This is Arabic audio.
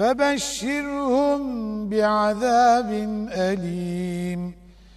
فبشرهم بعذاب أليم.